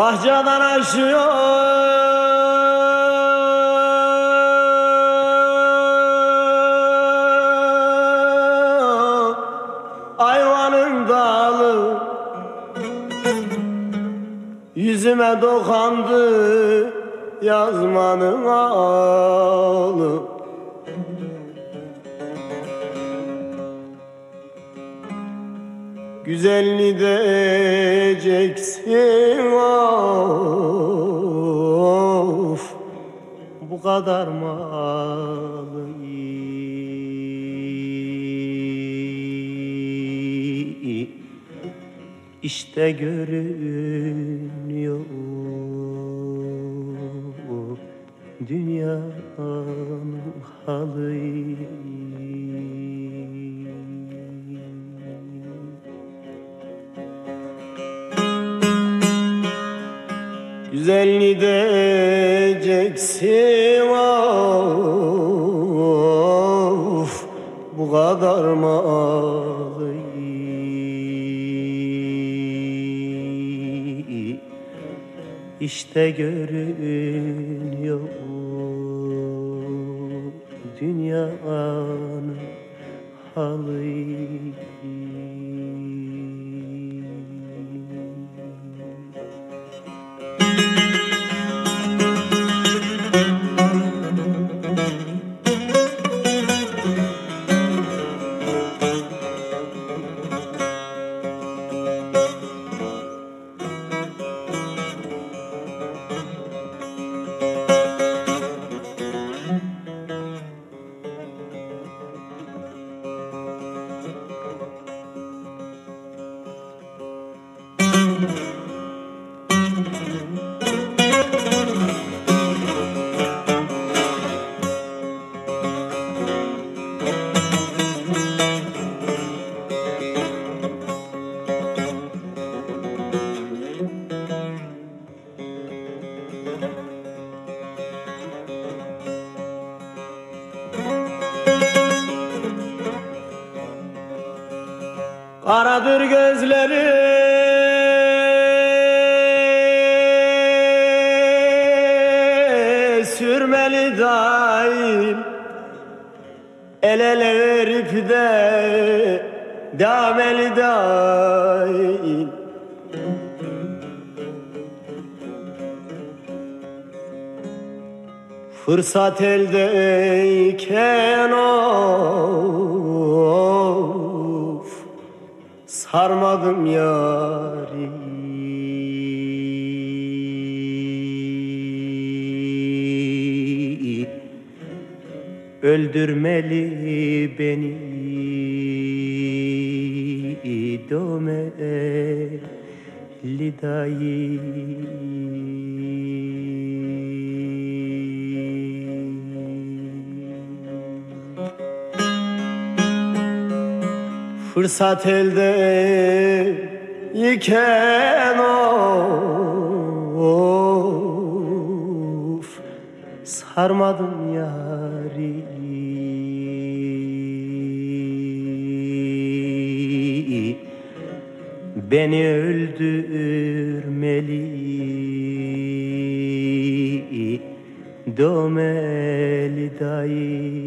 Bahçeden aşıyor. Ayvanın dalı Yüzüme dokandı yazmanın ağlı Güzelliği diyeceksin of. Bu kadar malı işte görünüyor. Dünyanın halı Diyeceksin of Bu kadar malı işte görünüyor dünyanın halı Karadır gözleri Sürmeli daim El ele verip de Dameli daim. Fırsat eldeyken of Sarmadım yari Öldürmeli beni Domeli dayı Fırsat elde iken of Sarmadım yari Beni öldürmeli. Domeli dayı